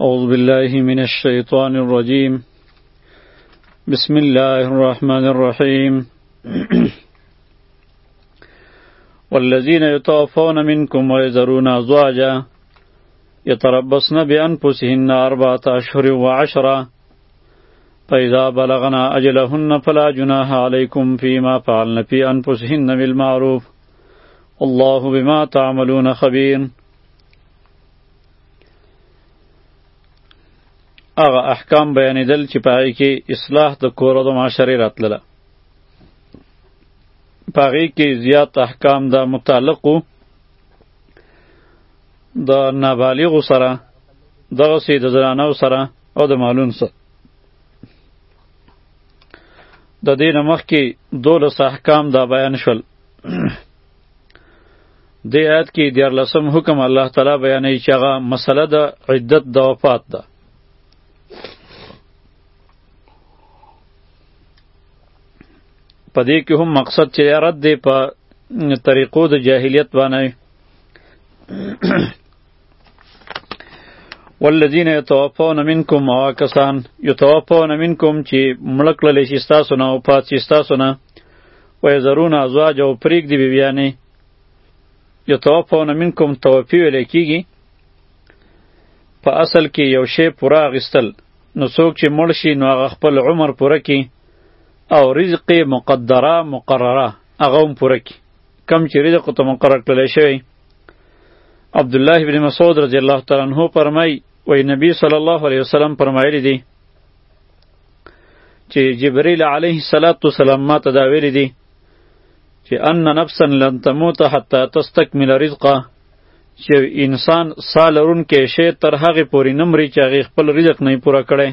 أعوذ بالله من الشيطان الرجيم بسم الله الرحمن الرحيم والذين يتوفون منكم ويذرون أزواجا يتربصن بأنفسهن أربعة أشهر وعشرة فإذا بلغنا أجلهن فلا جناح عليكم فيما فعلن في أنفسهن بالمعروف الله بما تعملون خبير هغه احکام بیانېدل چې په هغې کې اصلاح د کور او د معاشرې راتلله په هغې کې زیات احکام د متعلقو د نابالغو سره دغسې د زنانو سره او د مالون سره د دې نه مخکې دولس احکام دا بیان شول دې آیت کې دیارلسم حکم الله تعالی بیانوي چې هغه مسله د عدت د وفات ده په دې کې هم مقصد چې رد دی په طریقو د جاهلیت باندې والذین یتوفون منکم او کسان یتوفون منکم چې مړه کړل شي ستاسو نه او پات شي ستاسو نه و یزرون ازواج او پرېږدي بیبیانې یتوفون منکم توفی ویل کېږي په اصل کې یو شی پوره اخیستل نو څوک چې مړ شي نو هغه خپل عمر پوره کړي او رزق مقدره مقرره هغه هم پوره کړي کم چې رزق ته مقرر کړل شوی عبد الله ابن مسعود رضی الله تعالی عنہ فرمای وای نبی صلی الله علیه وسلم فرمایلی دی چې جبرئیل علیه الصلاۃ والسلام ما ته دا ویلی دی چې ان نفسا لن تموت حتا تستکمل رزقه چې انسان سال رون کې شی تر هغه پورې نمرې چې هغه خپل رزق نه پوره کړي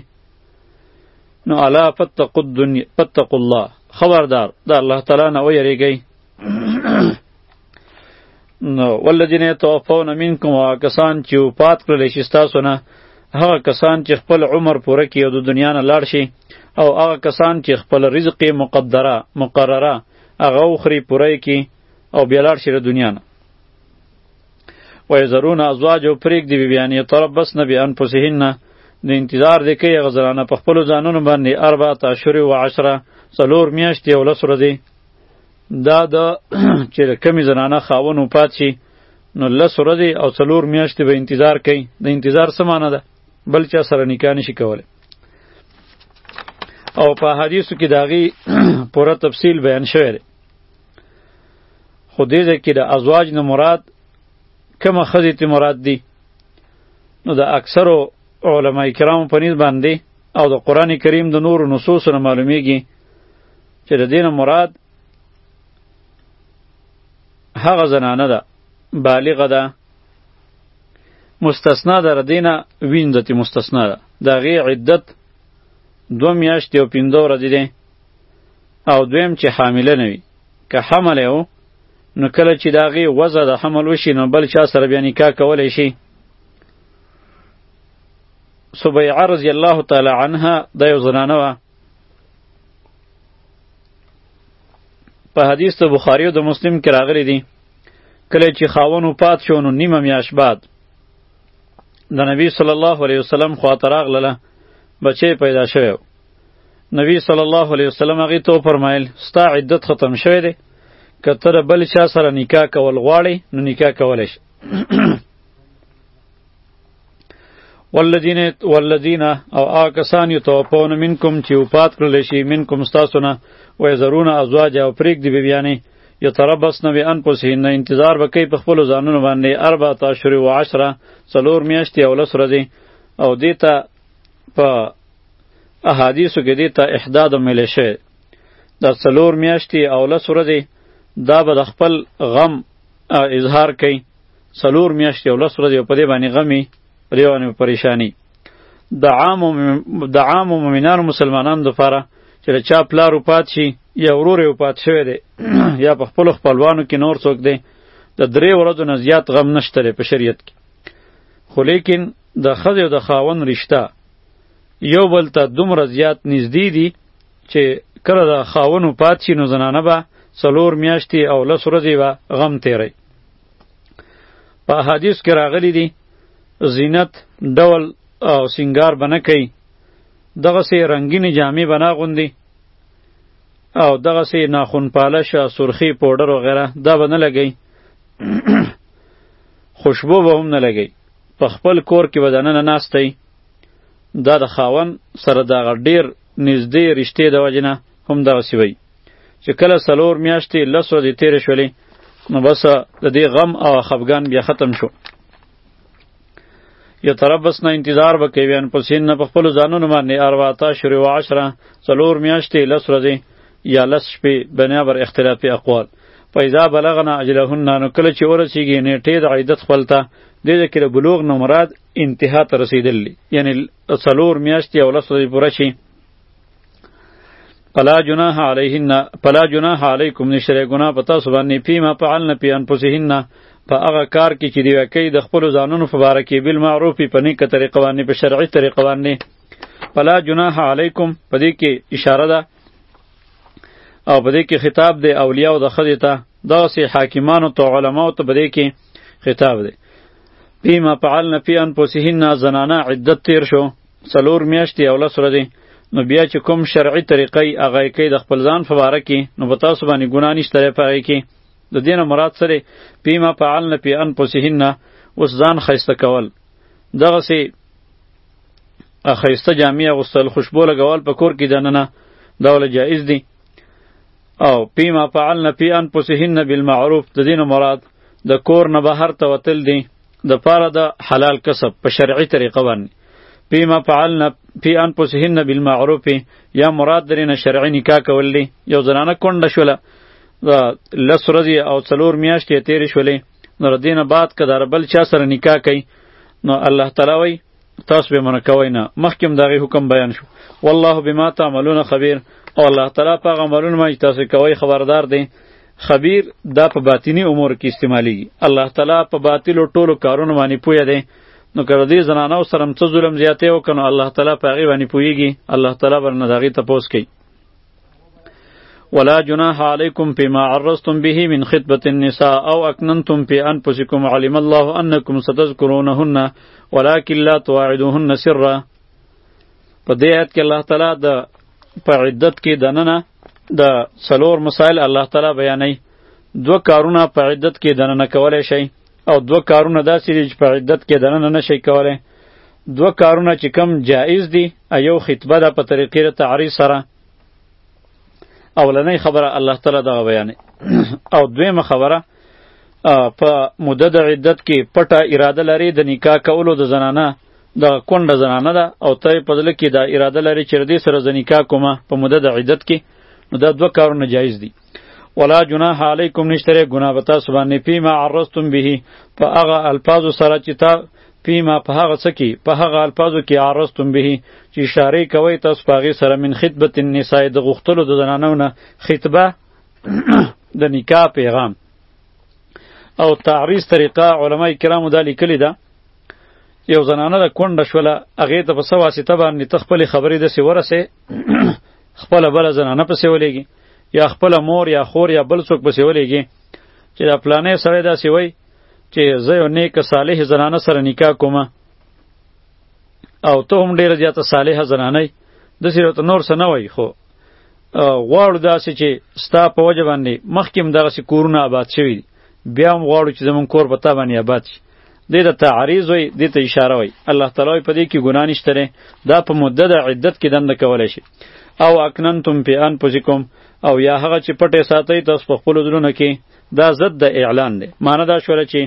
نو الا فتقوا الدنيا فتقوا الله خبردار دا الله تعالی نه ویریږئ نو ولذین توفون منکم هغه کسان چې وفات کړل شي تاسو نه هغه کسان چې خپل عمر پوره کړي او د دنیا نه لاړ شي او هغه کسان چې خپل رزق مقدره مقرره هغه وخوري پوره کړي او بیا لاړ شي د دنیا نه ویزرون ازواج او پریک دی بیانی تربس نبی انفسهن د انتظار دی کوي هغه زنانه په خپلو ځانونو باندې اربعه اشهر و عشره څلور میاشتې او لس ورځې دا د چې د کمی زنانه خاون وفات شي نو لس ورځې او څلور میاشتې به انتظار کوي د انتظار څه معنی ده بل چا سره نکاح نشي کولی او په حدیثو کې د هغې پوره تفصیل بیان شوی دی خو دې ځای کې د ازواج نه مراد کومه ښځې ته مراد دي نو د اکثرو علما کرامو په نیز باندې او د قرآن کریم د نورو نصوصو نه معلومیږي چې د دې نه مراد هغه زنانه ده بالغه ده مستثنا ده ردینه ویندتې مستثنا ده د هغې عدت دوه میاشتې او پنځه ورځې دی او دویم چې حامله نه وي که حمل یې نو کله چې د هغې وضع د حمل وشي نو بل چا سره بیا نکاح کولی شي سبیعه رضی الله تعالی عنها دا یو زنانه وه په حدیث د بخاری او د مسلم کې راغلی دی کله چې خاون وفات شو نو نیمه میاش بعد د نبی صلی الله علیه وسلم خوا ته راغله بچی پیدا شوی نبی صلی الله علیه وسلم هغه ته فرمایل ستا عدت ختم شوی دی که تر بل چا سره نکاح کول غواړي نو نکاح کولای شي والذین والذین او آکسان یتوفون منکم چې وفات کړل شي منکم تاسو نه و یزرون ازواج او پریک دی بیبیانی یتربصن بانفسهن انتظار وکي په خپل ځانونو باندې 14 اشهر و 10 څلور میاشتې او لس ورځې او دیتا په احادیثو کې دیتا احداد ملې شوی دا څلور میاشتې او لس ورځې دا به د خپل غم اظهار کوي څلور میاشتې او لس ورځې په دې باندې غمې په دې باندې پریشانی د عام د عام مؤمنانو مسلمانانو لپاره چې د چا پلار وفات شي یا ورور یې وفات شوی دی یا په خپلو خپلوانو کې نور څوک دی د درې ورځو نه زیات غم نشته دی په شریعت کې خو لیکن د ښځې او د خاوند رشته یو بل ته دومره زیات نږدې دي چې کله د خاوند وفات شي نو زنانه به څلور میاشتې او لس ورځې به غم تیروي په حدیث کې راغلی دی زینت ډول او سنگار بنه کوي دغه سي رنگین جامې بنا غوندي او دغه سي ناخون پالش سرخی پودر وغیرہ دا بنه لګي خوشبو به هم نه لګي په خپل کور کې بدنه نه ناستي دا د خاون سره دا ډیر نږدې رشته د وجنه هم دغه سی وي چې کله څلور میاشتې لس ورځې تېرې شولې نو بس د دې غم او خفګان بیا ختم شو یو تربس نه انتظار وکوي بیان پسین نه په خپل ځانونو باندې ارواتا شروع و عشره څلور میاشتې لس ورځې یا لس شپې بنا بر اختلاف اقوال پیدا بلغنا اجلهن نو کله چې ورسیږي نیټې د عیدت خپل ته دې ذکر بلوغ نو مراد انتها ته رسیدلی یعنی څلور میاشتې او لس ورځې پوره شي پلا جناح علیهن پلا جناح علیکم نشره ګنا پتا سبحانه فیما فعلن فی انفسهن په هغه کار کې چې دی وکي د خپل ځانونو په باره کې بل معروف په نیکه طریقه باندې په شرعي طریقه باندې پلا جناح علیکم په دې کې اشاره ده او په دې کې خطاب دی اولیاء او د خدای ته دا سه حاکمانو ته علماو ته په دې کې خطاب دی پیما فعلن فی انفسهن زنانه عدت تیر شو څلور میاشتې او لس ورځې نو بیا چې کوم شرعي طریقه یې هغه یې کوي د خپل ځان په باره کې نو په تاسو باندې ګناه نشته دی په هغې کې د دې نه مراد څه دی پیما فعلن پی انفسهن اوس ځان ښایسته کول دغسې ښایسته جامې اغوستل خوشبو لګول په کور کې دننه دا وله جایز دی او پیما فعلن پی انفسهن بالمعروف د دې نه مراد د کور نه بهر ته وتل دی د پاره د حلال کسب په شرعي طریقه باندې پیما فعلنا فی انفسهن بالمعروف یا مراد درینه شرعي نکاح کول دی یو زنانه کونډه شوله لس ورځې او څلور میاشتې تیرې شولې نو دینه بعد که دار بل چا سره نکاح کوي نو الله تعالی وایي تاسو به منع کوئ نه مخکې هم د هغې حکم بیان شو والله بما تعملون خبیر او الله تعالی په هغه عملونو باندې تاسو کوئ خبردار دی خبیر دا په باطینی امور کې استعمالیږي الله تعالی په باطلو ټولو کارونو باندې پوهه دی نو که د دې زنانو سره هم څه ظلم زیاتی وکړو الله تعالی په هغې باندې پوهېږي الله تعالی به نه د هغې تپوس کوي ولا جناح عليكم فيما عرضتم به من خطبة النساء أو أكننتم في أنفسكم علم الله أنكم ستذكرونهن ولكن لا تواعدوهن سرا په دې آیت کې الله تعالی د په عدت کې دننه د څلور مسائل الله تعالی بیانوي دوه کارونه په عدت کې دننه کولی شئ او دوه کارونه داسې دي چې په عدت کې دننه نه شي کولی دوه کارونه چې کم جایز دي یو خطبه ده په طریقې د تعریض سره اولنۍ خبره الله تعالی دغه بیانې او دویمه خبره په مده د عدت کې پټه اراده لري د نکاح کولو د زنانه د کونډه زنانه ده او ته په دل کې دا اراده لري چې ردی سره زنیکا کومه په مده د عدت کې نو دا دوه کارونه جایز دي ولا جناح علیکم نشتره گناه به تاسو باندې پیما عرضتم به په هغه الفاظو سره چې تا پیما په هغه څه کې په هغه الفاظو کې عرضتم به چې اشاره کوي تاسو په هغې سره من خطبت النساء د غوښتلو د زنانو نه خطبه د نکاح پیغام او تعریض طریقه علما کرامو دا لیکلې ده یو زنانه د کونډه شوله هغې ته په څه واسطه باندې ته خپلې خبرې داسې ورسې خپل بل زنانه پسې ولېږي یا خپل مور یا خور یا بل څوک پسې ولېږي چې دا پلانې سره داسې وای چې زه یو نیک صالح زنانه سره نکاح کوم او ته هم ډېره زیاته صالحه زنانه یې داسې راته نور څه نه وایي خو غواړو داسې چې ستا په وجه باندې مخکې هم دغسې کورونه آباد شوي دي بیا هم غواړو چې زمونږ کور په تا باندې آباد شي دې ته تعریض وي دې ته اشاره وي الله تعالی په دې کې ګناه نشته لري دا په مدته د عدت کې دنده کولای شي او اکننتم فی انفسکم او یا هغه چې پټه ساتي تاسو په خپل دلونو کې دا ضد د اعلان دی معنی دا شوله چې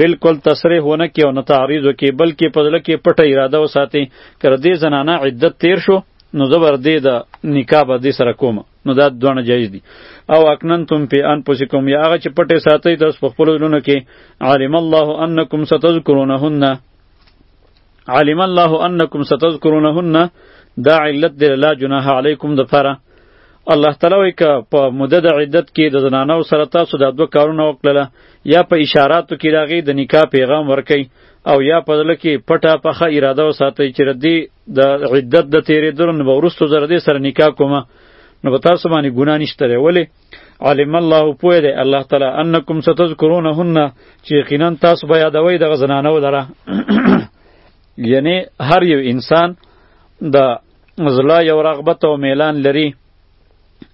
بالکل تصریح ونه کې او نه تعریض وکي بلکې په دل کې پټه اراده وساتي کړه دې زنانه عدت تیر شو نو زبر دې د نکاح به دې سره کومه نو دا دونه جایز دي او اکننتم فی انفسکم یا هغه چې پټه ساتي تاسو په خپل لونو کې علم الله انکم ستذکرونهن علم الله انکم ستذکرونهن دا علت دی لا جناح علیکم د فره الله تعالی وایي که په مدد د عدت کې د زنانو سره تاسو دا دوه کارونه وکړله یا په اشاراتو کې راغی د نکاح پیغام ورکئ او یا په دله کې پټه پخه اراده وساتئ چې ردی د عدت د تیریدلو نه وروسته زره دې سره نکاح کوم نو په تاسو باندې ګناه نشته لري ولی علم الله پوه دی الله تعالی انکم ستذکرونهن چې یقینا تاسو به یادوي دغه زنانه ولره یعنی هر یو انسان د زړه یو رغبت او میلان لري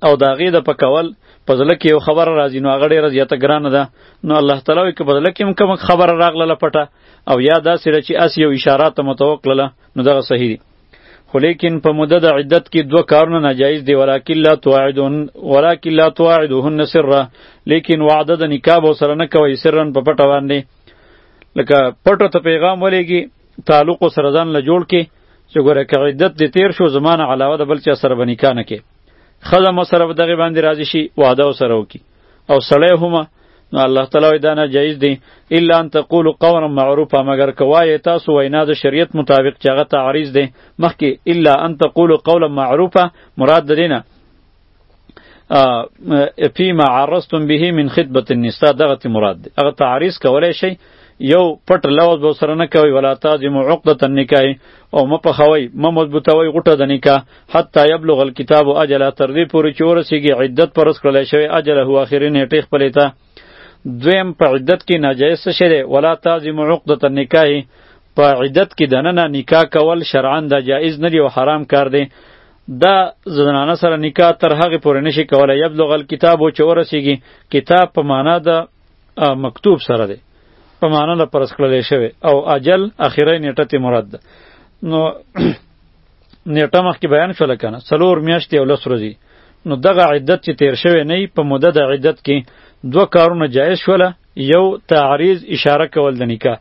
او د هغې د پکول په زړه کې یو خبره راځي نو هغه ډېره زیاته ګرانه ده نو الله تعالی وایي که په زړه کې هم کومه خبره راغلله پټه او یا داسې ده چې اس یو اشاره ته متوکلله نو دغه صحیح دي خو لیکن په موده د عدت کې دوه کارونه ناجایز دي ولاکن لا تواعدون ولاکن لا تواعدوهن سره لیکن وعده د نکاح به سره نه کوي سرن په پټه باندې لکه پټه ته پیغام ولېږي تعلق سره ځان له جوړ کې چې ګوره که عدت دې تیر شو زما نه علاوه د بل چا سره به نکاح نه کې ښځه مو سره په دغې باندې راضي شي واده او سره وکړي او سړی هم نو الله تعالی وایي دا ناجایز دی الا ان تقولوا قولا معروفا مګر که وایې تاسو وینا د شریعت مطابق چې هغه تعریض دی مخکې الا ان تقولوا قولا معروفا مراد د دې نه فيما عرضتم به من خطبه النساء دغه تی مراد دی هغه تعریض کولای شي یو پټ لوز به سره نه کوي ولا تازم عقده النکاح او م په خوي م مضبوطوي غټه د نکاح حتی یبلغ الكتاب اجل تر دې پورې چې ورسیږي عدت پرس کړل شوی اجل هو اخري نیټه خپلې ته دویم په عدت کې ناجایز څه شی دی ولا تازم عقده النکاح په عدت کې دننه نکاح کول شرعاً دا جایز نه دی او حرام کار دی دا زنانه سره نکاح تر هغه پورې نشي کولای یبلغ الکتاب او چور سیږي کتاب په معنا د مکتوب سره دی په معنا د پرس کړل شوی او اجل اخیری نیټه ته مراد ده نو نیټه مخکې بیان شول کنه څلور میاشتې او لس ورځې نو دغه عدت چې تیر شوی نه په مدد عدت کې دوه کارونه جایز شوله یو تعریض اشاره کول د نکاح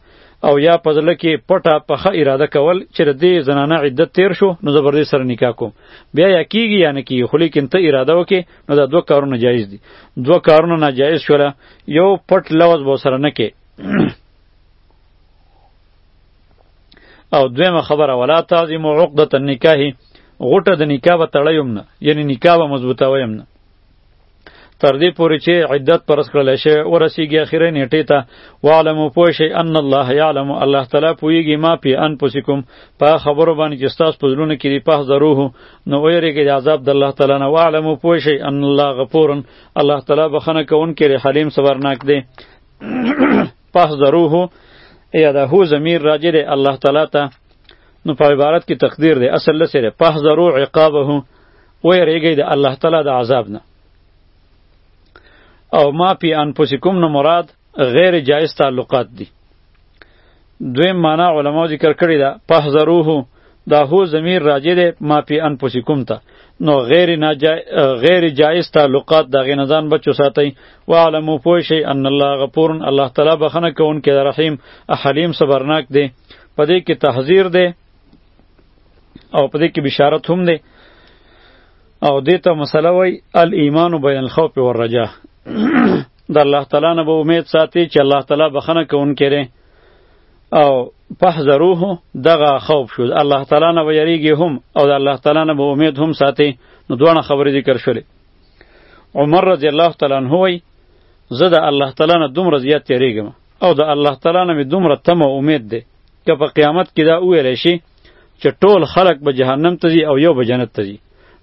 او یا په زړه کې پټه پخه اراده کول چې د دې زنانه عدت تیر شو نو زه بردې سره نکاح کوم بیا یا کیږي یا نه کیږي خو لیکن ته اراده وکې نو دا دوه کارونه جایز دي دوه کارونه ناجایز شول یو پټ لوز به سره نه کې او دویمه خبره ولا تعظیم عقدة النکاح غټه د نکاح به تړیم نه یعنی نکاح به مضبوطه ویم نه تر دې پورې چې عدت پرس کړل شي ورسیږي اخیره نیټه ته وعلم پوه شي ان الله یعلم الله تعالی پویږي ما پی انفسکم په خبرو باندې چې تاسو په ځلونه کې دی په ضروه نو ویریږي عذاب د الله تعالی نه وعلم پوه شي ان الله غفور الله تعالی بخنه کون کې حلیم صبرناک دی په ضروه یا د هو ضمیر راجع دی الله تعالی ته نو په عبارت کې تقدیر دی اصل لسره په ضرو عقابه ویریږئ د الله تعالی د عذاب نه او ما پی انفسکم نه مراد غیر جایز تعلقات دي دویم معنا علما ذکر کړی دا پهذروه دا هو ضمیر راجع دی ما پی انفسکم ته نو غیر ناجا غیر جایز تعلقات د غنزان بچو ساتي و علمو پوه شي ان الله غفور الله تعالی بخنه کون کې رحیم حلیم صبرناک دی پدې کې تحذیر دی او په دې کې بشارت هم دی او دې ته مسله وای الایمان بین الخوف والرجا د الله تعالی نه به امید ساتي چې الله تعالی بخنه کوونکی دی او پحذروه دغه خوف شو الله تعالی نه ویریږي هم او د الله تعالی نه به امید هم ساتي نو دوه خبرې ذکر شولې عمر رضی الله تعالی عنہ وای زه د الله تعالی نه دومره زیات تیریږم او د الله تعالی نه مې دومره تمه امید ده که په قیامت کې دا وویل شي چې ټول خلق به جهنم ته ځي او یو به جنت ته ځي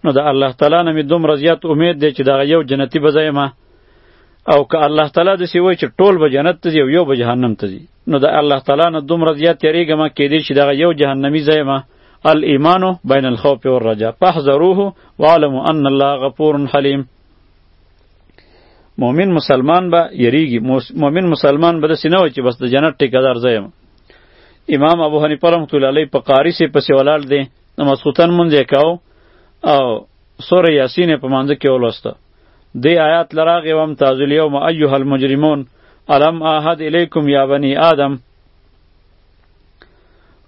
نو د الله تعالی نه مې دومره زیات امید دی چې دا یو جنتی به ځای ما او که الله تعالی د سی وای چې ټول به جنت ته ځي او یو به جهنم ته ځي نو د الله تعالی نه دومره زیات یریږم کې دی چې دا یو جهنمی ځای ما الايمان بین الخوف والرجاء فاحذروه واعلموا ان الله غفور حلیم مؤمن مسلمان به یریږي مؤمن مسلمان به داسې نه وي چې بس د جنت ټیکدار زه یم امام ابو حنیفه رحمت الله علیه په قاری سي پسې ولاړ دی نو مسخوتن مونږ یې کاو او سوره یاسین په مانځ کې ولوسته دی آیات لراغه وم تازل یوم ایها المجرمون الم احد الیکم یا بنی آدم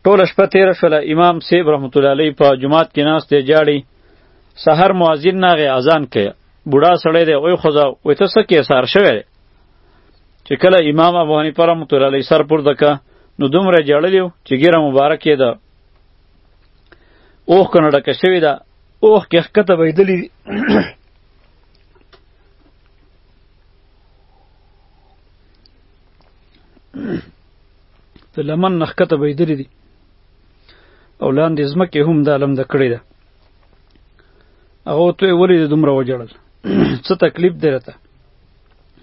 ټول شپه تیر شول امام سیب رحمت الله علیه په جماعت کې ناست دی جاړي سحر مؤذن ناغه اذان کوي بوډا سړی دی وای خدا وای ته څه کې سار شوی دی چې کله امام ابو حنیفه رحمت الله علیه سر پورته کا نو دومره جړلیو چې ګیره مبارک یې ده اوخ کنه ډکه شوې ده اوخ کې ښکته بهیدلې دي د لمن نه ښکته بهیدلې دي او لاندې ځمکې هم دا لمده کړې ده هغه ته یې ولې دومره وجړل څه تکلیف دی راته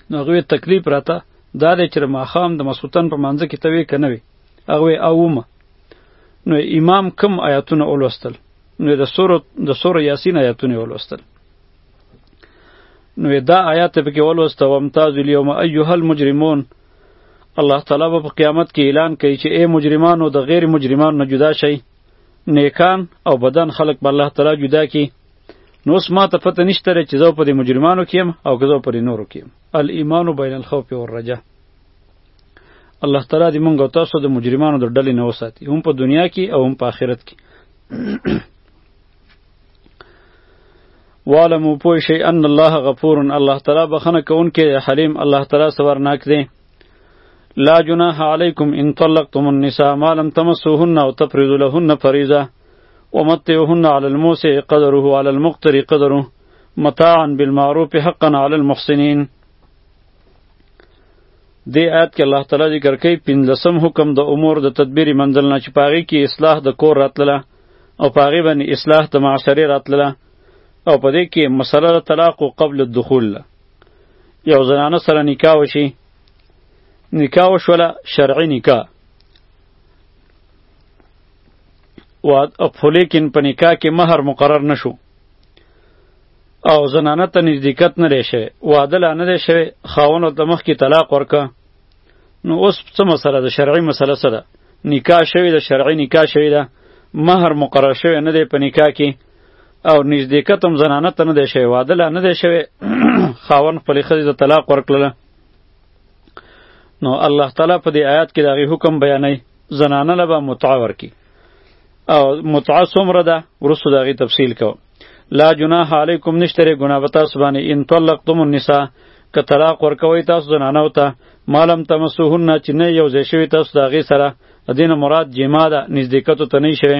نو هغه تکلیف راته دا دی چې ماښام د مسوتن په منځ کې توی کنه وي هغه اومه نو امام کم آیاتونه ولوستل نو د سورو د سورو یاسین آیاتونه ولوستل نو دا آیات په کې ولوسته ومتاز الیوم ایها المجرمون الله تعالی په قیامت کې اعلان کوي چې ای مجرمانو د غیر مجرمانو نه جدا شئ نیکان او بدن خلق به الله تعالی جدا کی نو اوس ما ته پته نشته لري چې زه په دې مجرمانو کې یم او که زه په دې نورو کې یم الایمان بین الخوف والرجا الله تعالی دې مونږ او تاسو د مجرمانو د ډلې نه وساتي هم په دنیا کې او هم په آخرت کې وعلمو پوه شئ ان الله غفور الله تعالی بخنه کوونکی حلیم الله تعالی صبرناک دی لا جناح علیکم ان طلقتم النساء ما لم تمسوهن او تفرضوا لهن فریضه ومتعوهن على الموسع قدره على المقتر قدره متاعا بالمعروف حقا على المحسنین دی آیت کې الله تعالی ذکر کوي پنځلسم حکم د امور د تدبیر منزل نه چې پاغي کې اصلاح د کور راتله او پاغي باندې اصلاح د معاشره راتله او په دې کې مسله طلاق قبل الدخول یو زنانه سره نکاح وشي نکاح وشوله شرعي نکاح و خو لیکن په نکاح کې مهر مقرر نشو او زنانه ته نزدېکت نه دی شوی واده لا نه دی شوی خاوند ورته مخکې طلاق ورکه نو اوس څه مسله ده شرعي مسله څه ده نکاح شوې ده شرعي نکاح شوې ده مهر مقرر شوی نه دی په نکاح کې او نږدېکت هم زنانه ته نه دی شوی واده لا نه دی شوی خاوند خپلې ښځې ته طلاق ورکړله نو الله تعالی په دې آیات کې د هغې حکم بیانوي زنانه له به متعه ورکړي او متعه څومره ده وروسته د هغې تفصیل کوم لا جناح علیکم نشته رې ګناه به تاسو باندې ان طلقتم النساء که طلاق ورکوئ تاسو زنانو ته ما لم تمسوهن چې نه یو ځای شوي تاسو د هغې سره د دې نه مراد جما ده نزدېکتو ته نه یې شوی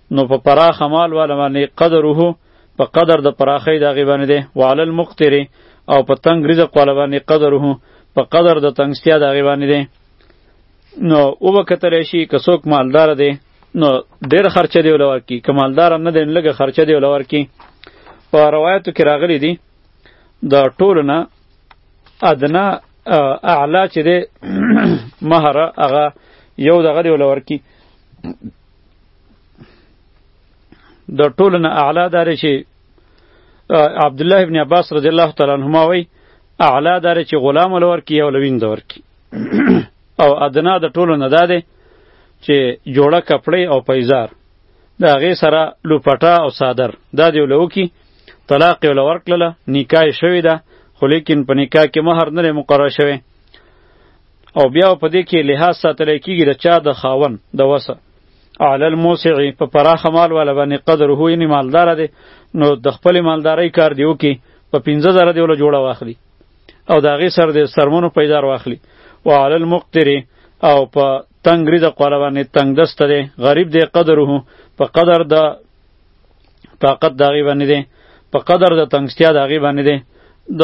نو په پراخه مال والا باندې قدره په قدر د پراخی د هغې باندې دی وعلی المقتر او په تنګ رزق والا باندې قدره په قدر د تنګستیا د هغې باندې دی نو وبکتلی شي که څوک مالدار دی نو ډېر خرچه دی ولور کی که مالدار هم نه دی نو لږه خرچه دی ولور کی په روایتو کې راغلی دی د ټولو نه ادنا اعلا چې دی مهر هغه یو دغه دی ولور کی د ټولو نه اعلی دا دی چې عبدالله ابن عباس رضی الله تعالی عنهما وایي اعلی دا دی چې غلام له ورکي او له ویند ورکي او ادنا د ټولو نه دا دی چې جوړه کپړې او پیزار د هغې سره لوپټه او صادر دا دی له وکي طلاق یې له ورکړله نکاح یې شوې ده خو لیکن په نکاح کې مهر نه دی مقرر شوی او بیا په دې کې لحاظ ساتل کیږي د چا د خاون د وسه علی الموسع په پراخه مال والا باندې قدر هو یعنی مالدار دی نو د خپل مالداري کار دی وکي په 15000 دی ول جوړه واخلي او دا غي سر دی سرمنو پیدار واخلي وعلى المقتر او په تنگ رزق والا باندې تنگ دست دی غریب دی قدر هو په قدر د طاقت داغي باندې دی په قدر د تنگستیا داغي باندې دی د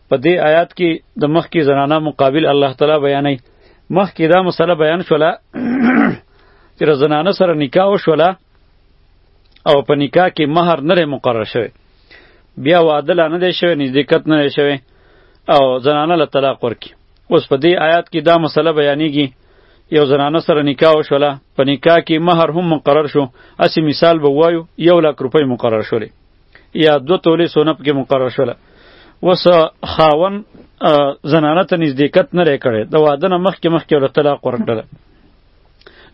په دې آیات کې د مخکې زنانه مقابل الله تعالی بیانوي مخکې دا مسله بیان شوله چې د زنانه سره نکاح وشوله او په نکاح کې مهر نه مقرر شوی بیا واده لا نه دی شوی نزدېکت نه دی شوی او زنانه له طلاق ورکړي اوس په دې آیات کې دا مسله بیانېږي یو زنانه سره نکاح وشوله په نکاح کې مهر هم مقرر شو هسې مثال به وایو یو لاک روپۍ مقرر شولې یا دو تولې سونه پکې مقرر شوله وس خاون زنانه ته نزدېکت نه لري کړی د واده نه مخکې مخکې له طلاق ورکړل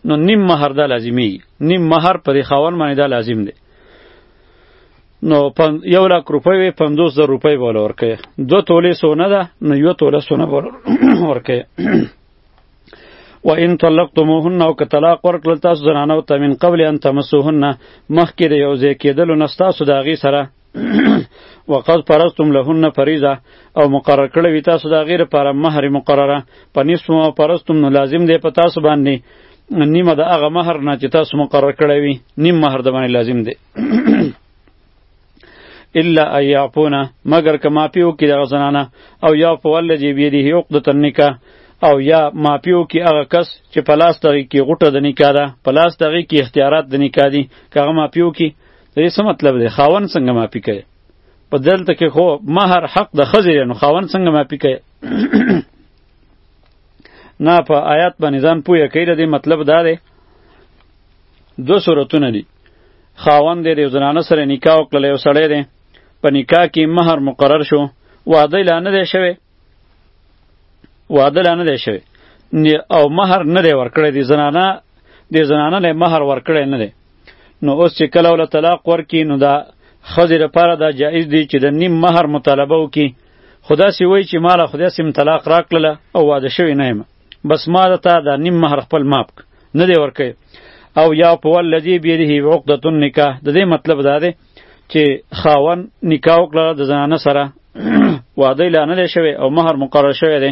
نو نیم مہر دا لازمی نیم مہر پر خاون باندې دا لازم دی نو یو لاک روپۍ وي پنځوس زر روپۍ بوله ورکوي دوه تولې سونه ده نو یوه توله سونه بوله ورکوي و ان طلقتموهن او که طلاق ورکړل تاسو زنانو ته من قبل ان تمسوهن مخکې د یو ځای کېدلو نه ستاسو د هغې سره وقد فرضتم لهن فریضه او مقرر کړی وی تاسو د غیر پر مہر مقرره په نصف ما فرضتم نو لازم دی په تاسو باندې نیمه د هغه مہر نه چې تاسو مقرر کړی وی نیم مہر د باندې لازم دی الا ان يعفونا مگر که معافي وکړي دغه زنانه او يعفو الذي بيده عقدة النکاح او یا معافي وکړي هغه کس چې په لاس دغې کې غوټه د نکاح ده په لاس دغې کې اختیارات د نکاح دي که هغه معافي وکړي د دې څه مطلب دی خاوند څنګه معافي کوي په دلته کې خو مهر حق د ښځې دی نو خاوند څنګه معافي کوي نه په آیات باندې ځان پوهه کوي د دې مطلب دا دی دوه صورتونه دي خاوند دی د یو زنانه سره نکاح وکړل یو سړی دی په نکاح کې مهر مقرر شو واده لا نه دی شوی واده لا نه دی شوی او مهر نه دی ورکړی دی زنانه دی زنانه له مهر ورکړی نه دی نو اوس چې کله ول طلاق ورکی نو دا خزر لپاره دا جایز دی چې د نیم مهر مطالبه وکي خدا سی وای چې مال خدا سیم طلاق راکړله او واده شوی نه یم بس ما د تا دا نیم مهر خپل ماپ نه دی ورکوي او یا په ولذي بیره عقدۃ النکاح د دې مطلب دا دی چې خاون نکاح وکړه د زنانه سره واده لا نه دی شوی او مهر مقرر شوی دی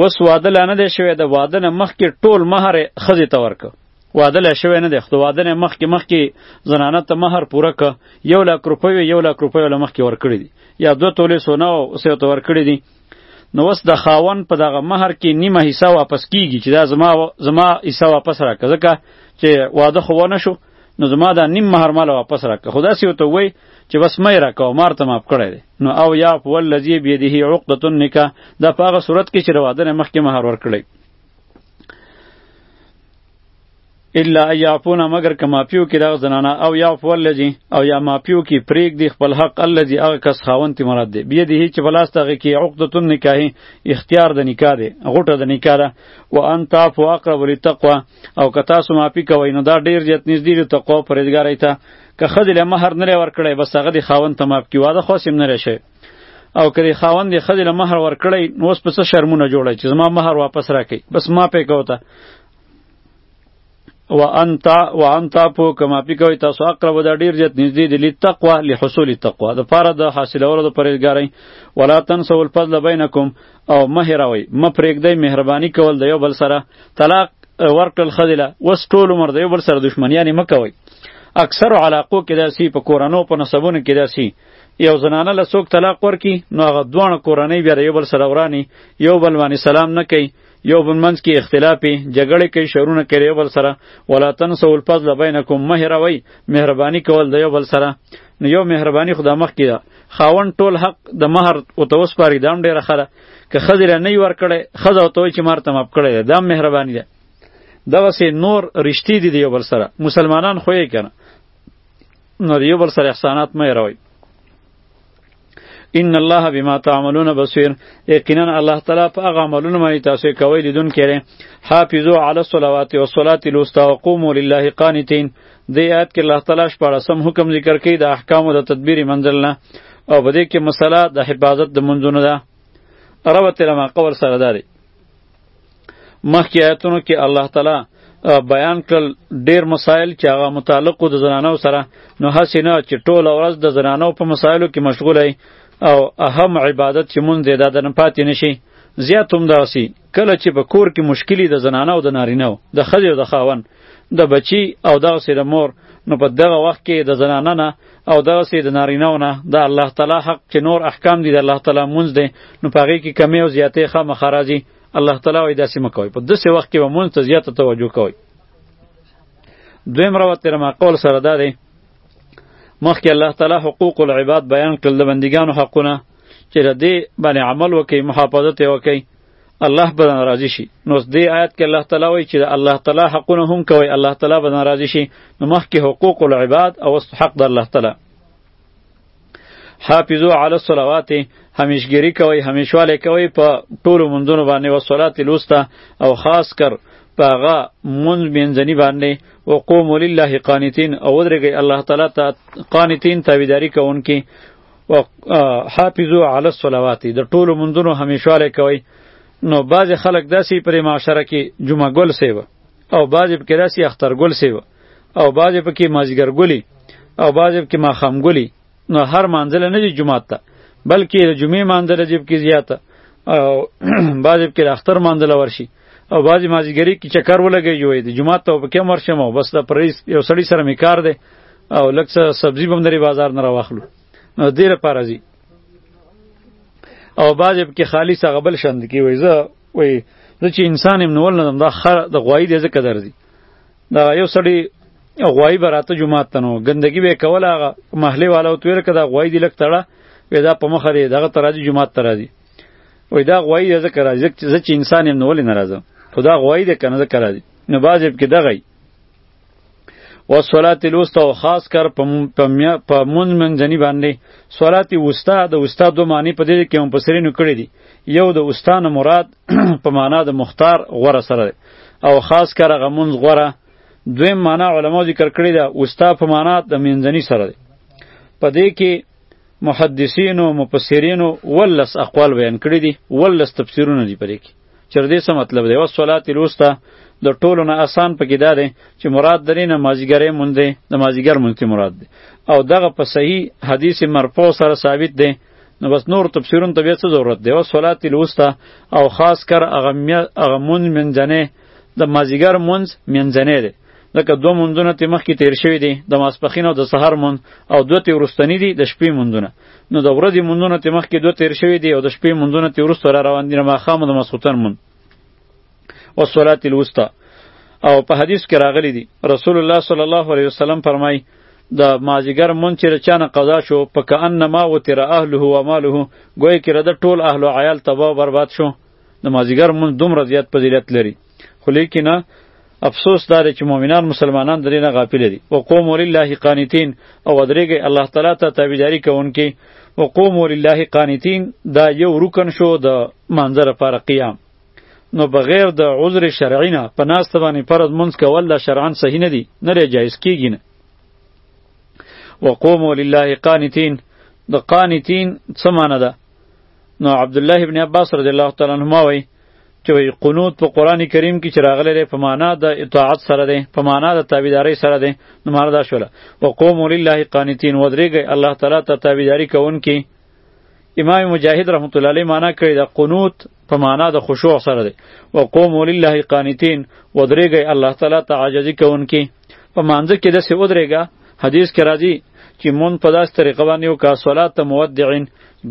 اوس واده لا نه دی شوی د واده نه مخکې ټول مهر ښځې ته ورکړه واده لا شوی نه دی خو واده نه مخکې مخکې زنانه ته مهر پوره که یو لاک روپۍ یو لاک روپۍ له مخکې ورکړي دي یا دوه تولې سونه او سه ته ورکړي دي نو اوس د خاون په دغه مہر کې نیمه حصہ واپس کیږي چې دا زما زما حصہ واپس راکړه ځکه چې واده خو ونه شو نو زما دا نیم مہر مال واپس راکړه خدا سی وته وای چې بس مې راکاو مار ته ماپ کړی دی نو او یا په ولذي بيدیه عقده النکاح دا په هغه صورت کې چې رواده نه مخکې مہر ورکړی الا یعفونا مگر که مافیو کې دغه زنانه او یعفو الذی او یا مافیو کې پریک دی خپل حق الذی هغه کس خاوند تی مراد دی بیا دی چې بلاست هغه کې عقدۃ النکاح اختیار د نکاح دی غټه د نکاح ده و ان تعفو اقرب للتقوا او که تاسو معافی کوئ نو دا ډیر زیات نږدې دی تقوا پرهیزګارۍ ته که ښځې له مهر نه ورکړی بس هغه دی خاوند ته معاف کی واده خو سیم نه شي او کړي خاوند یې خځې له مهر ورکړی نو اوس په څه شرمونه جوړی چې زما مهر واپس راکړي بس ما پې کوته وانت وانت پو کما پی کوي تاسو اقرب د ډیر جت نږدې دي لتقوا لحصول التقوا د پاره د حاصلولو د پرېزګارۍ ولا تنسوا الفضل بینکم او مهراوي مپرېګدې مهرباني کول د یو بل سره طلاق ورکل خدله وس ټول عمر د یو بل سره دښمنی یعنی مکوي اکثر علاقو کې داسي په کورانو په نسبونو کې داسي یو زنانه له څوک طلاق ورکی نو هغه دوه کورنۍ بیا یو بل سره ورانی یو بل باندې سلام نه کوي یو بل منځ کې اختلافي جګړې کوي شرونه کوي یو بل سره ولا تنسوا الفضل بینکم مهروي مهرباني کول د یو بل سره نو یو مهرباني خدا مخ کیده خاون ټول حق د مہر او توس پاری دام ډیره خره که خزر نه ور کړي خزا او توي چې مار تم اپ کړي دا مهرباني ده دا وسه نور رښتې دي یو بل سره مسلمانان خو یې کنه نو یو بل سره احسانات مې راوي ان الله بما تعملون بصير یقینا الله تعالی په هغه عملونه باندې تاسو کوي لیدون کړي حافظو علی الصلوات و الصلاه الوسطى وقوموا لله قانتين د آیات کې الله تعالی شپاره سم حکم ذکر کوي د احکامو د تدبیر منزل نه او بده کې مسله د حفاظت د منځونو ده ربط لما قول سره داري مخکې آیتونو کې الله تعالی بیان کړل ډیر مسایل چې هغه متعلق د زنانو سره نو هسې نه چې ټوله ورځ د زنانو په مسایلو کې مشغول او اهم عبادت چې مونږ یې دا د نه پاتې نشي زیات هم داسې کله چې په کور کې مشکلي د زنانه او د نارینه د ښځې او د خاوند د بچی او دغه سي د مور نو په دغه وخت کې د زنانه نه او دغه سي د نارینه نه د الله تعالی حق چې نور احکام دي د الله تعالی مونږ دي نو پاږي کې کمی او زیاتې خامخ راځي الله تعالی وای داسې مکوي په داسې وخت کې به مونږ ته زیاته توجه کوي دویم روایت تر ما قول سره ده دی مخکې الله تعالی حقوق العباد بیان کړل د بندګانو حقونه چې د دې باندې عمل وکړي محافظت یې وکړي الله به ناراضي شي نو دې آیت کې الله تعالی وایي چې الله تعالی حقونه هم کوي الله تعالی به ناراضي شي نو مخکې حقوق العباد او حق د الله تعالی حافظو علی الصلوات همیشګری کوي همیشواله کوي په ټولو منځونو باندې او صلات لوسته او خاص کر په هغه منځ بینځنی باندې او قوم لله قانتین او درګي الله تعالی ته قانتین تابعداري کوونکي و حافظو علی الصلوات د ټولو منځونو همیشواله کوي نو بعض خلک داسې پر معاشره کې جمعه ګل سی و او بعض پکې داسې اختر ګل سی و او بعض پکې مازیګر ګلی او بعض پکې ماخام ګلی نو هر منځله نه دی جمعه ته بلکې د جمعې منځله جیب کې زیاته او بعض پکې اختر منځله ورشي او بعضی مازیګری کې چکر ولګی جوړې دي جمعه ته په کې مرشم او بس د پریس یو سړی سره می کار دی او لکه سبزی بم لري بازار نه راوخلو نو ډیره پارازي او بعضی کې خالی سغبل شند کی وای زه وای زه چې انسان هم نول ندم دا خر د غوای دی زکه درځي دا یو سړی غوای براته جمعه ته نو ګندګي به کوله محله والا او تویر کده غوای دی لک تړه ودا په مخه دی دغه تراځي جمعه تراځي وای دا غوای د ذکر راځي چې چې انسان هم نول نه راځم خو دا غوای د کنه ذکر راځي نو باز یې کې دغه و صلات الوسطا او خاص کر په په مون منځنی باندې صلات وسطا د وسطا دوه معنی په دې کې هم پسرینو کړی دي یو د استان مراد په معنا د مختار غوره سره او خاص کر غمون غوره دویم معنا علما ذکر کړی دا وسطا په معنا د منځنی سره دی په دې کې محدثینو مفسرینو ولس اقوال بیان کړی دي ولس تفسیرونه دي پرې کې چر دې څه مطلب دی وس صلات الوستا د ټولو نه اسان پکې دا دی چې مراد درې نه مازیګرې مونږ دی د مازیګر مونږ مراد دی او دغه په صحیح حدیث مرفوع سره ثابت دی نو بس نور تفسیرون ته بیا څه ضرورت دی وس صلات الوستا او خاص کر اغه اغه مونږ منځنه د مازیګر مونځ منځنی دی ځکه دوه مونځونه ترې مخکې تیر شوي دي د ماسپښین او د سهار مونځ او دوه ترې وروستني دي د شپې مونځونه نو د ورځې مونځونه ترې مخکې دوه تیر شوي دي او د شپې مونځونه ترې وروسته را روان دي د ماښام او د ماسخوتن مونځ والصلاة الوسطی او په حدیث کې راغلی دی رسول الله صلی الله علیه وسلم فرمایي د مازیګر مونږ چې چانه قضا شو په کأنما وتر اهله و ماله ګویا کې رده ټول اهل او عیال تباہ و برباد شو د مازیګر مونږ دومره زیات فضیلت لري خو لیکنه افسوس دا دی چې مؤمنان مسلمانان درې نه غافل دي او قوم لله قانتین او ودرېږي الله تعالی ته تابعداري کوونکي او قوم لله قانتین دا یو رکن شو د مانځه لپاره قیام نو بغیر د عذر شرعي نه په ناسته باندې فرض منځ کول دا شرعاً صحیح نه دي نه لري جایز کیږي نه وقوموا لله قانتین د قانتین څه معنی ده نو عبد الله ابن عباس رضی الله تعالی عنهما وایي چې وایي قنوت په قران کریم کې چې راغلی دی په معنا د اطاعت سره دی په معنا د تابعدارۍ سره دی نو معنا دا شوله وقوموا لله قانتین ودرېږئ الله تعالی ته تابعداري کوونکي امام مجاهد رحمت الله علیه معنا کړی د قنوت په معنا د خشوع سره دی وقوموا لله قانتین ودرېږئ الله تعالی ته عاجزي کوونکي په مانځه کې داسې ودرېږه حدیث کې راځي چې مون په داسې طریقه باندې وکړه صلات مودعین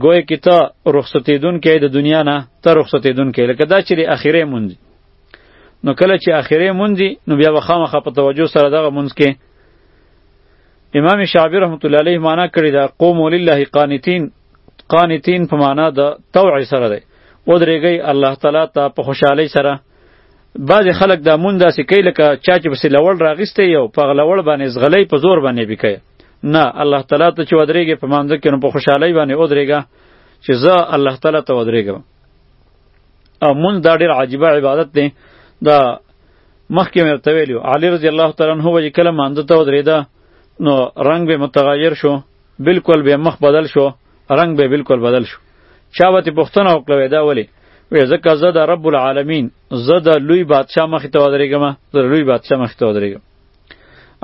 ګویا کې ته رخصتېدونکی د دنیا نه ته رخصتېدونکی لکه دا چې د اخرې مونځ نو کله چې اخرې مونځ نو بیا به خامخا په توجه سره دغه مونځ کې امام شعبی رحمت الله علیه معنا کړی دا قوم لله قانتین قانتین په معنا د توع سره دی ودرېږئ الله تعالی ته په خوشحالۍ سره بعضې خلک دا مون داسې کوي لکه چا چې پسې لوړ راغیستی یو په هغه لوړ باندې ځغلی په زور باندې بي کوي نه الله تعالی ته چې ودرېږې په مانځه کې نو په خوشحالۍ باندې ودرېږه چې زه الله تعالی ته ودرېږم او مونځ دا ډېر عجیبه عبادت دی دا مخکې مې ورته ویلي علي رضی الله تعالی عنه به چې کله مانځه ته ودرېده نو رنګ به متغیر شو بلکل به مخ بدل شو رنګ به بالکل بدل شو چا به تی پښتنه وکړه دا ولی وې زکه زه د رب العالمین زه د لوی بادشاه مخ ته ودرېګم د لوی بادشاه مخ ته ودرېګم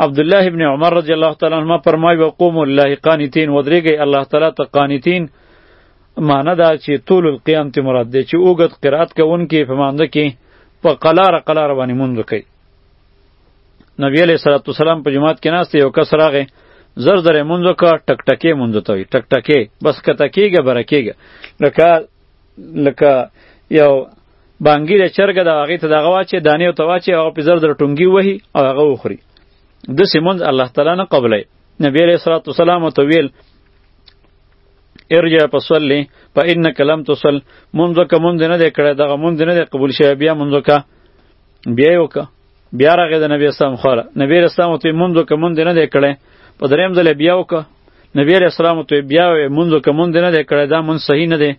عبد الله ابن عمر رضی الله تعالی عنہ فرمایي وقوم الله قانتين ودرېږي الله تعالی ته قانتين معنی دا چې طول القیام ته مراد دی چې اوګد قرات کوونکې په مانده کې په قلار قلار باندې مونږ کوي نبی علیہ الصلوۃ والسلام په جماعت کې ناست یو کس راغی زر زر مونږ کا ټک ټکې مونږ ته وي ټک ټکې بس کته کېږه برکېږه لکه لکه یو بانګی د چرګه د هغې ته دغه واچې دانې ته واچې هغه په زر زر ټونګي وهي او هغه وخوري داسې مونځ الله تعالی نه قبلوي نبی علیه الصلات وسلام ورته ویل ارجع فصلی فانک لم تصل مونځ که مونځ نه دی کړی دغه مونځ نه دی قبول شوی بیا مونځ که بیا یې وکړه بیا راغی د نبی اسلام خوره نبی اسلام ته مونږ وکړه مونږ نه دی کړی په دریم ځل بیا وکړه نبی اسلام ته بیا وې مونږ وکړه مونږ نه دی کړی دا مونږ صحیح نه دی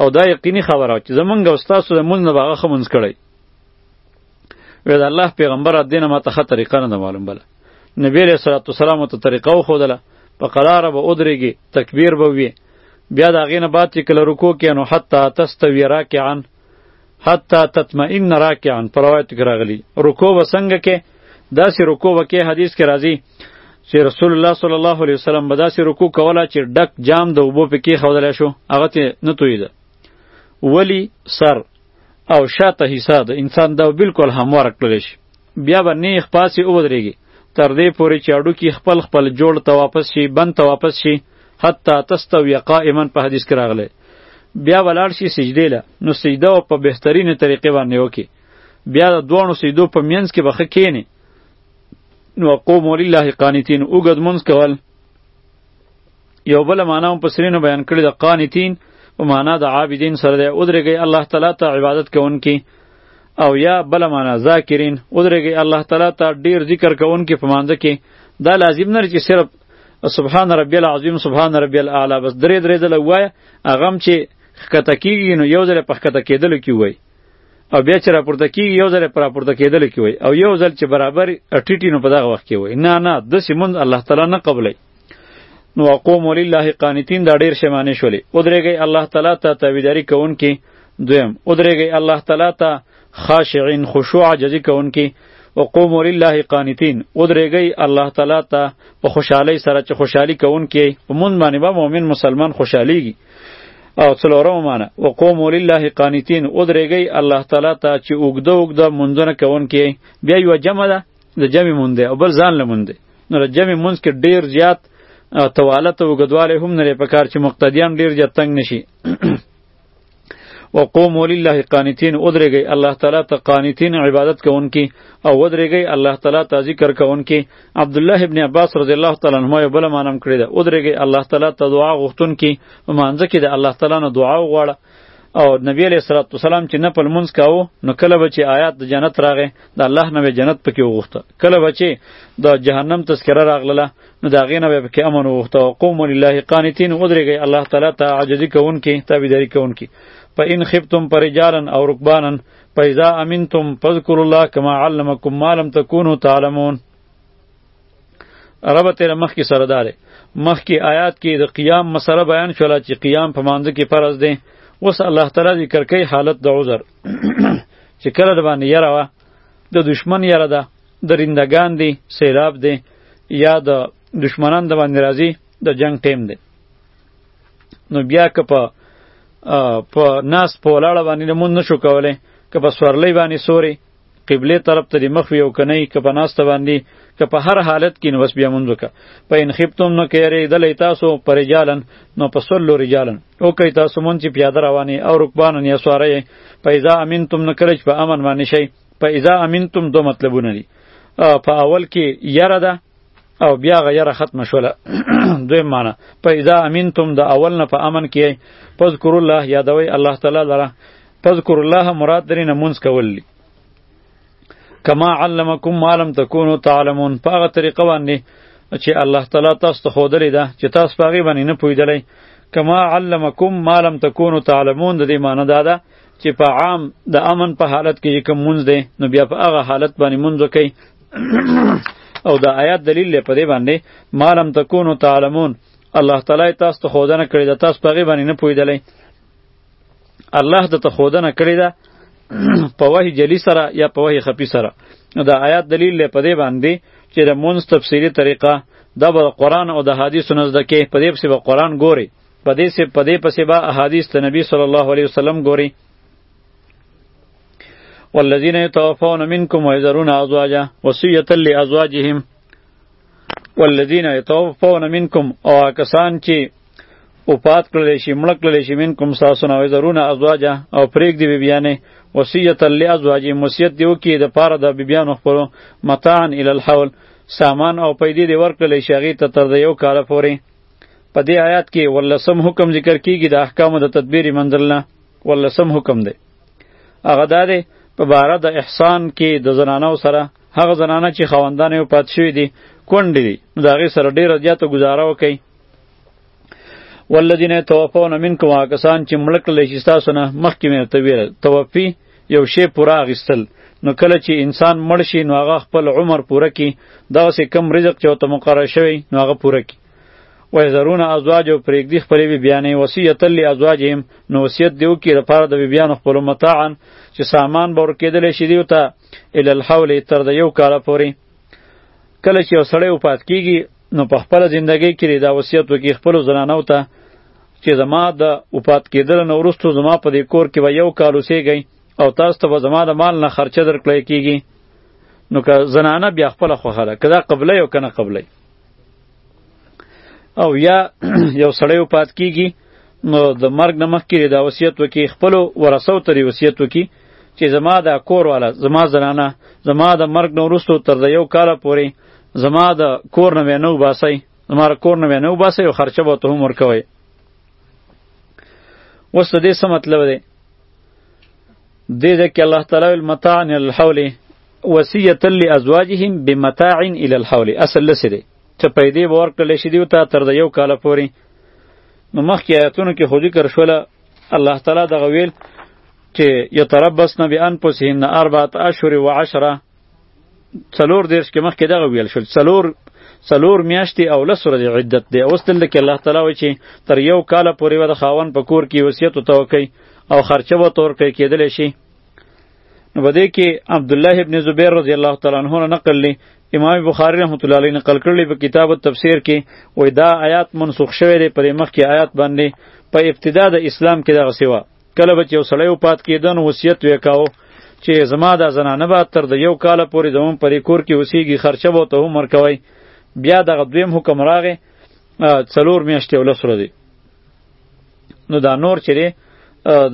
او دا یقیني خبره چې زمونږ او تاسو د مونږ نه باغه خمونځ کړی وې دا الله پیغمبر دینه ماته خه طریقه نه معلوم بله نبی علیہ الصلوۃ والسلام ته طریقه وښودله په قلاره به ودرېږي تکبیر به وي بیا د هغې نه بعد چې کله رکوع کینو حتی تستوي راکعا حتی تطمئن راکعا پر روایت کې راغلی رکوع به څنګه کې داسې رکوع وکې حدیث کې راځي چې رسول الله صلی الله علیه وسلم به داسې رکوع کوله چې ډک جام د اوبو په کې ښودلی شو هغه ته نه تویده ولی سر او شاته حصہ د انسان دا بالکل همواره کړل شي بیا به نیغ پاسې ودرېږي تر دې پورې چې هډوکي خپل خپل جوړ ته واپس شي بند ته واپس شي حتی تستوي قائما په حدیث کې راغلی بیا ولاړ شي سجدې له نو سجده او په بهترینه طریقې باندې وکي بیا د دوه سجدو په مینځ کې بخښه کینی نو قوم لله قانتین اوګد منځ کول یو بل معنا هم په سرینو بیان کړی د قانتین په معنا د عابدین سره دی ودرېږئ الله تعالی ته عبادت کوونکي او یا بل معنا ذاکرین ودرېږئ الله تعالی ته ډیر ذکر کوونکي په مانځه کې دا لازم نه چې صرف سبحان ربی العظیم سبحان ربی الاعلی بس درې درې ځله وایه هغه هم چې ښکته کېږي نو یو ځل په ښکته کېدلو کې وایي او بیا چې راپورته کېږي یو ځل په راپورته کېدلو کې وایي او یو ځل چې برابر ټیټي نو په دغه وخت کې وایي نه نه داسې مونځ الله تعالی نه قبلوي نو قوم لله قانتین دا ډیر شمانه شولې ودرېږي الله تعالی ته تابعداري کوونکې دویم ودرېږي الله تعالی ته خاشعين خشوع عاجزي کوونکې وقوم لله قانتین ودرېږي الله تعالی ته په خوشحالۍ سره چې خوشحالي کوونکې په مونږ باندې به مؤمن مسلمان خوشحاليږي او څلورم معنی وقوم لله قانتین ودرېږي الله تعالی ته چې اوږده اوږده منځونه کوونکې بیا یو جمع ده د جمع مونږ دی او بل ځان لمونږ دی نو د جمع مونږ کې ډیر زیات توالت او غدواله هم نه په کار چې مقتدیان ډیر زیات تنگ نشي وقوموا لله قانتين ودرېږئ الله تعالی ته قانتين عبادت کوونکي او ودرېږئ الله تعالی ته ذکر کوونکي عبد الله ابن عباس رضی الله تعالی عنهما یو بل مانم کړی ده ودرېږئ الله تعالی ته دعا غوښتونکي په مانځه کې د الله تعالی نه دعا وغواړه او نبی علیہ الصلوۃ والسلام چې نه پل منځ کاو نو کله به چې آیات د جنت راغې د الله نه جنت پکې وغوښته کله به چې د جهنم تذکره راغله نو دا غینه به پکې امن وغوښته او قوم لله قانتین ودرېږي الله تعالی ته عاجزی کوونکې تابعداري کوونکې په ان خفتم پر رجالن او رکبانن پیدا امنتم فذکروا الله کما علمکم ما لم تکونوا تعلمون عربه تیر مخ کې سره داره مخ کې آیات کې د قیام مسله بیان شوله چې قیام په مانځ کې فرض دی اوس الله تعالی ذکر کوي حالت د عذر چې کله د باندې یره وه د دشمن یره ده درندگان دی سیلاب دی یا د دشمنان د باندې راځي د جنگ ټیم دی نو بیا که په په ناس په ولاړه باندې مونږ نشو کولای که په سورلۍ باندې سوري قبله طرف ته مخ وی او کنه ک په ناسته باندې ک په هر حالت کې نو بس بیا مونږ وکړه په ان خفتم نو کېری د لې تاسو پر رجالن نو په سلو رجالن او کای تاسو مونږ چې پیاده رواني او رکبان نه سواره په اذا امنتم نو کله چې په امن باندې شي په اذا امنتم دو مطلبونه دي په اول کې یره ده او بیا غیره ختم شوله دوی معنی په اذا امنتم د اول نه په امن کې پذکر الله یادوي الله تعالی لره تذکر الله مراد درې نه مونځ کول دي کما علمکم ما لم تکونو تعلمون په هغه طریقه باندې چې الله تعالی تاسو ته ښودلې ده چې تاسو په هغې باندې نه پوهېدلی کما علمکم ما لم تکونو تعلمون د دې معنی دا ده چې په عام د امن په حالت کې کوم مونځ دی نو بیا په هغه حالت باندې مونځ وکړئ او د آیات دلیل دی په دې باندې ما لم تکونو تعلمون الله تعالی تاسو ته ښودنه کړې ده تاسو په هغې باندې نه پوهېدلی الله د تخودنه کړی ده په وحی جلی سره یا په وحی خفی سره نو دا آیات دلیل لې په دې باندې چې د مونږ تفسیری طریقه دا به قرآن او د حدیثو نه زده کې په دې پسې به قرآن ګوري په دې سه په دې پسې به احادیث د نبی صلی الله علیه وسلم ګوري والذین یتوفون منکم ویذرون ازواجا وصیه لازواجهم والذین یتوفون منکم او کسان چې اوپات کړل شي مړ کړل شي من کوم ساسونه او زرونه ازواجه او پرېګ دی بیبیانه وصیت الله ازواجه وصیت دیو کې د پاره د بیبیانو خپل متان ال الحول سامان او پیدې دی ورکړل شي هغه ته تر یو کال پورې په دې آیات کې ولسم حکم ذکر کیږي د احکام د تدبیری منزل نه ولسم حکم دی هغه دا دی په باره د احسان کې د زنانو سره هغه زنانه چې خوندانه پات شوی دي کونډې دي نو د هغې سره ډېره زیاته ګزاره وکړي والذین توفون منکم کسان چې ملک لې چې تاسو نه مخکې مې ته ویل توفی یو شی پورا غستل نو کله چې انسان مړ شي نو هغه خپل عمر پوره کی دغه سه کم رزق چې ته مقرر شوی نو هغه پوره کی و یذرون ازواج او پرېږدي خپلې بی بیانې وصیت لی ازواجهم نو وصیت دیو کې لپاره د بی بیانو خپل متاعن چې سامان به ورکېدلی شي دیو ته ال الحول تر د یو کاله پورې کله چې یو سړی وفات کیږي نو په خپل زندګۍ کې دا وصیت وکړي خپل زنانو ته چې زما د وفات کېدل نو ورستو زما په دې کور کې و یو کال اوسېږئ او تاسو ته به زما د مال نه خرچه درکړی کېږي نو که زنانه بیا خپله خوښه ده که دا قبله یو که نه قبله او یا یو سړی وفات کېږي نو د مرګ نه مخکې دا وصیت وکړي خپلو ورثو ته یې وصیت وکړي چې زما دا کور والا زما زنانه زما د مرګ نه وروستو تر د یو کاله پورې زما د کور نه وینه وباسئ زما د کور نه وینه وباسئ او خرچه به ته هم ورکوئ اوس د دې څه مطلب دی دې ده کې الله تعالی ویل متاع الحول وصیة لازواجهم بمتاع الى الحول اصل لسې دی چې پیدې به ورکړلی شي دیو ته تر د یو کاله پورې نو مخکې آیاتونو کې خو ذکر شوله الله تعالی دغه ویل چې یتربصن بانفسهن اربعه اشهر و عشره څلور دیرش کې مخکې دغه ویل شول څلور څلور میاشتې او لس ورځې عدت دی اوس دلته کې الله تعالی وایي چې تر یو کال پورې به د خاوند په کور کې وصیت ورته وکړي او خرچه به ورته ورکړی کېدلی شي نو په دې کې عبدالله ابن زبیر رضی الله تعالی عنه نه نقل دی امام بخاری رحمت الله علیه نقل کړلی په کتاب التفسیر کې وای دا آیات منسوخ شوی دی پرې مخکې آیات باندې په ابتدا د اسلام کې دغه سیوا کله به چې یو سړی وفات کېده نو وصیت یې کاوه چې زما دا زنانه به تر د یو کاله پورې زموږ په دې کور کې اوسېږي خرچه به ورته هم ورکوئ بیا دغه دویم حکم راغی څلور میاشتې او لس ورځې نو دا نور چې دی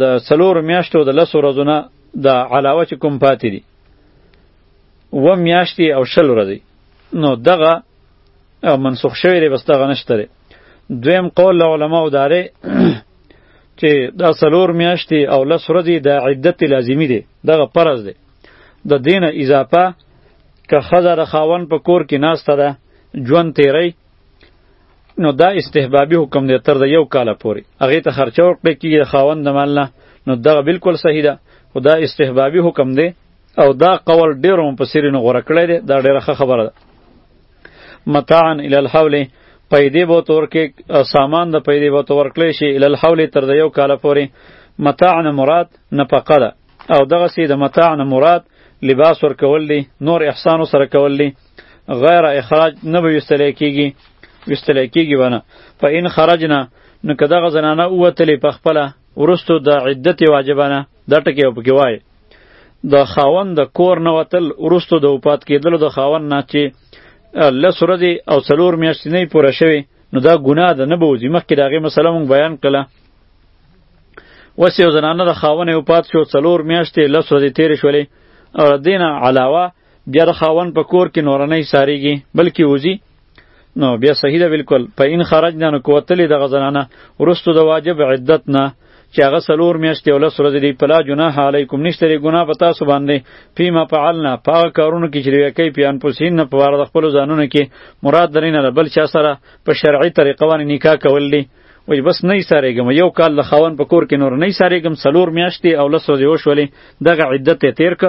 د څلور میاشتو د لس ورځو نه د علاوه چې کوم پاتې دي اووه میاشتې او شل ورځې نو دغه منسوخ شوی دی بس دغه نشته دی دویم قول له علماو دا دی چې دا سلور میاشتې او لس ورځې د عدت لازمی دی دغه فرض دی د دین اضافه که خزه د خاون په کور کې ناسته ده ژوند تیری نو دا استحبابي حکم دی تر د یو کال پورې هغه ته خرچه ورکړي کې د خاون د مال نه نو دغه بالکل صحیح ده خو دا استحبابي حکم دی او دا قول ډیرو مفسرینو غوړه کړی دی دا ډیره ښه خبره ده متاعا الی الحول پیدې به تور کې سامان د پیدې به تور کړی شي ال الحول تر د یو کال پورې متاع نه مراد نفقه ده او دغه سي د متاع نه مراد لباس ور کول دي نور احسان سره کول دي غیر اخراج نه به وستل کیږي وستل کیږي ونه په ان خرجنا نو کداغه زنانه اوتلې په خپل ورستو د عدت واجبانه دا ټکی او پکې وای د خاوند د کور نه وتل وروسته د وفات کېدلو د خاوند نه چې لس ورځې او څلور میاشتې نه پوره شوې نو دا ګناه ده نه به وځي مخکې د هغې مسله مونږ بیان کړله اوس یو زنانه د خاوند وفات شو څلور میاشتې لس ورځې تېرې شولې او دینه علاوه بیا د خاون په کور کې نورنۍ ساریږي بلکې وځي نو بیا صحیح ده بالکل په این خرج نه کوتلې د غزنانه ورستو د واجب عدت نه چې هغه سلور میاشتې او لس ورځې دی پلا جناح علیکم نشته دی ګناه په تاسو باندې فیما فعلنا په هغه کارونو کې چې دوی کوي په انفسین نه په واره د خپلو ځانونو کې مراد درې نه ده بل چا سره په شرعي طریقه باندې نکاح کول دی وای بس نه سارېږم یو کال د خاون په کور کې نور نه سارېږم څلور میاشتې او لس ورځې وشولې دغه عدت یې تېر که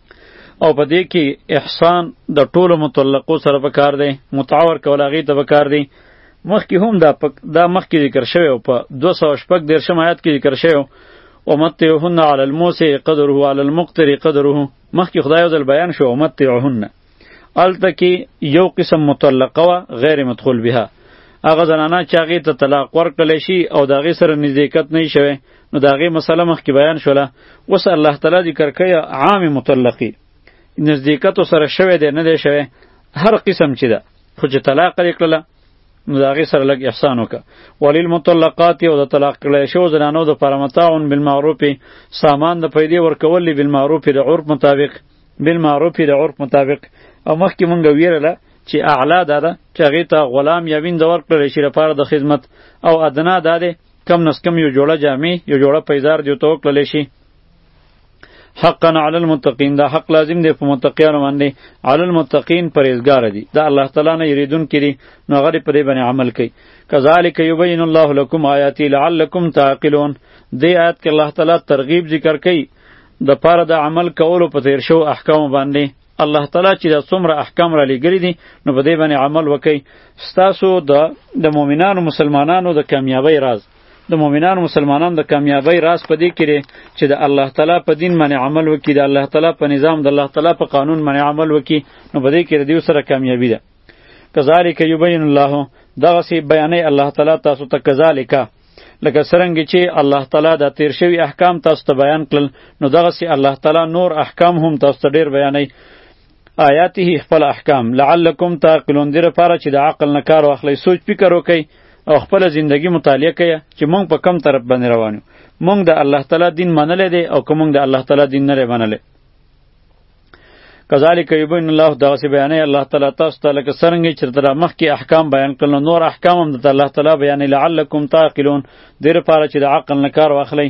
او په دې کې احسان د ټولو مطلقو سره په کار دی متعور کول هغې ته په کار دی مخکې هم دا پک دا مخکې ذکر شوی او په 206 درشم آیات کې ذکر شوی او متعهن علی الموسع قدره علی المقتر قدره مخکې خدای ځل بیان شو متعهن الته کې یو قسم مطلقه وه غیر مدخول بها هغه زنانه چې هغې ته طلاق ورکړلی شي او د هغې سره نزدېکت نه شوی نو د هغې مسله مخکې بیان شوله اوس الله تعالی ذکر کوي عام مطلقي نزدېکت سره شوی دی نه دی شوی هر قسم چې ده خو چې طلاق یې کړله نو د هغې سره لږ احسان وکړه وللمطلقات او د طلاق کړی شو زنانو دپاره متاع بالمعروف سامان د پیدې ورکول بالمعروف د عرف مطابق بالمعروف د عرف مطابق او مخکې مونږ ویرله چې اعلا دا ده چې هغې ته غلام یا ویند ورکړل شي لپاره د خدمت او ادنا دا ده کم نس کم یو جوړه جامې یو جوړه پیزار دیو ته وکړل شي حقا علی المتقین دا حق لازم دی په متقیانو باندې علی المتقین پرهیزګار دي دا الله تعالی نه یریدون کړي نو هغه دې په دې باندې عمل کوي کذالک یبین الله لکم آیاتی لعلکم تعقلون دې آیات کې الله تعالی ترغیب ذکر کوي د پاره د عمل کولو په تیر شو احکام باندې الله تعالی چې دا څومره احکام را لګری دي نو په دې باندې عمل وکړي ستاسو د د مؤمنانو مسلمانانو د کامیابی راز د مؤمنانو مسلمانانو د کامیابی راز په دې کې چې د الله تعالی په دین باندې عمل وکړي د الله تعالی په نظام د الله تعالی په قانون باندې عمل وکړي نو په دې کې د سره کامیابی ده کذالک یبین الله دغه سی بیانې الله تعالی تاسو ته کذالک لکه څرنګه چې الله تعالی دا تیر شوی احکام تاسو ته بیان کړل نو دغه سي الله تعالی نور احکام هم تاسو ته ډیر بیانوي آیاته خپل احکام لعلکم تعقلون دې لپاره چې د عقل نه کار واخلئ سوچ فکر وکړئ او خپل ژوندۍ مطالعه کړئ چې مونږ په کم طرف باندې روان یو مونږ د الله تعالی دین منلې دی او که مونږ د الله تعالی دین نه منلې کذالک یبین الله دا سی بیان الله تعالی تاسو ته لکه سرنګ چې تر مخ کې احکام بیان کړل نور احکام هم د الله تعالی بیان لعلکم تعقلون دیر پاره چې د عقل نه کار واخلئ